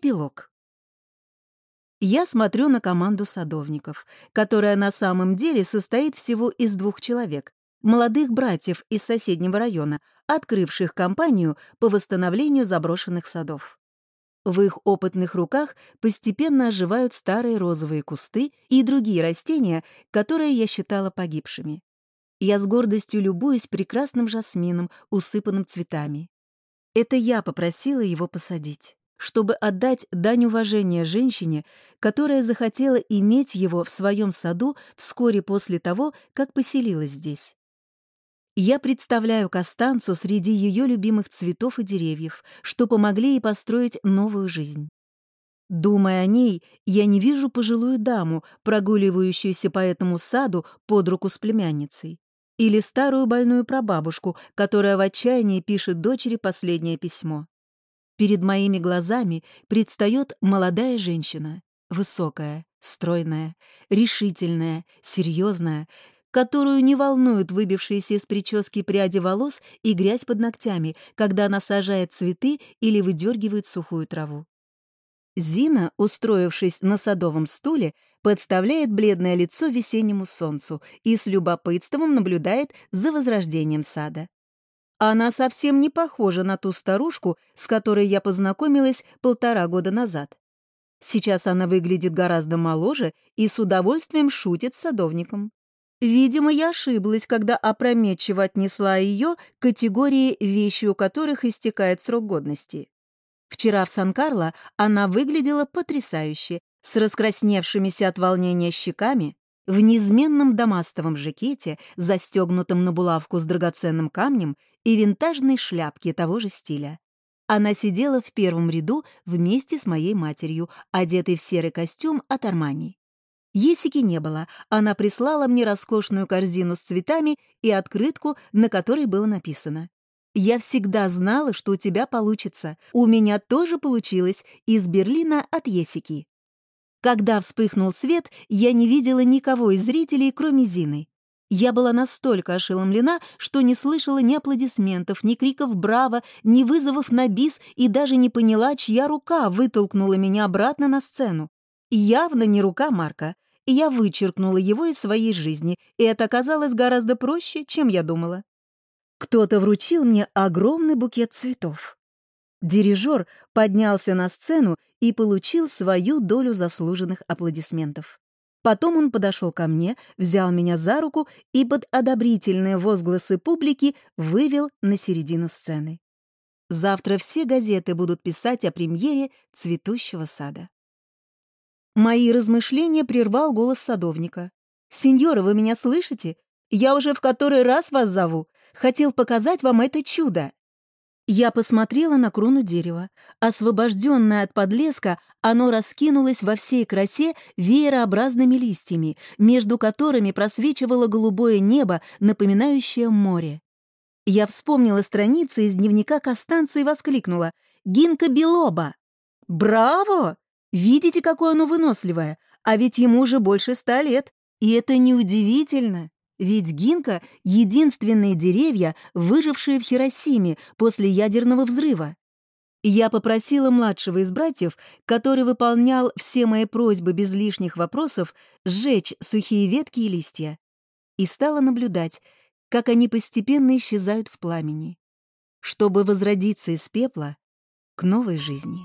Эпилог. Я смотрю на команду садовников, которая на самом деле состоит всего из двух человек, молодых братьев из соседнего района, открывших кампанию по восстановлению заброшенных садов. В их опытных руках постепенно оживают старые розовые кусты и другие растения, которые я считала погибшими. Я с гордостью любуюсь прекрасным жасмином, усыпанным цветами. Это я попросила его посадить чтобы отдать дань уважения женщине, которая захотела иметь его в своем саду вскоре после того, как поселилась здесь. Я представляю Костанцу среди ее любимых цветов и деревьев, что помогли ей построить новую жизнь. Думая о ней, я не вижу пожилую даму, прогуливающуюся по этому саду под руку с племянницей, или старую больную прабабушку, которая в отчаянии пишет дочери последнее письмо. Перед моими глазами предстает молодая женщина, высокая, стройная, решительная, серьезная, которую не волнуют выбившиеся из прически пряди волос и грязь под ногтями, когда она сажает цветы или выдергивает сухую траву. Зина, устроившись на садовом стуле, подставляет бледное лицо весеннему солнцу и с любопытством наблюдает за возрождением сада. Она совсем не похожа на ту старушку, с которой я познакомилась полтора года назад. Сейчас она выглядит гораздо моложе и с удовольствием шутит с садовником. Видимо, я ошиблась, когда опрометчиво отнесла ее к категории вещи, у которых истекает срок годности. Вчера в Сан-Карло она выглядела потрясающе, с раскрасневшимися от волнения щеками, в неизменном дамастовом жакете, застегнутом на булавку с драгоценным камнем и винтажной шляпке того же стиля. Она сидела в первом ряду вместе с моей матерью, одетой в серый костюм от Армани. Есики не было, она прислала мне роскошную корзину с цветами и открытку, на которой было написано «Я всегда знала, что у тебя получится. У меня тоже получилось из Берлина от Есики». Когда вспыхнул свет, я не видела никого из зрителей, кроме Зины. Я была настолько ошеломлена, что не слышала ни аплодисментов, ни криков «Браво!», ни вызовов на бис и даже не поняла, чья рука вытолкнула меня обратно на сцену. Явно не рука Марка. И я вычеркнула его из своей жизни, и это оказалось гораздо проще, чем я думала. Кто-то вручил мне огромный букет цветов. Дирижер поднялся на сцену и получил свою долю заслуженных аплодисментов. Потом он подошел ко мне, взял меня за руку и под одобрительные возгласы публики вывел на середину сцены. Завтра все газеты будут писать о премьере «Цветущего сада». Мои размышления прервал голос садовника. «Сеньора, вы меня слышите? Я уже в который раз вас зову. Хотел показать вам это чудо». Я посмотрела на крону дерева. Освобожденное от подлеска, оно раскинулось во всей красе веерообразными листьями, между которыми просвечивало голубое небо, напоминающее море. Я вспомнила страницы из дневника Костанца и воскликнула «Гинка Белоба!» «Браво! Видите, какое оно выносливое! А ведь ему уже больше ста лет! И это неудивительно!» Ведь гинка — единственные деревья, выжившие в Хиросиме после ядерного взрыва. Я попросила младшего из братьев, который выполнял все мои просьбы без лишних вопросов, сжечь сухие ветки и листья. И стала наблюдать, как они постепенно исчезают в пламени, чтобы возродиться из пепла к новой жизни.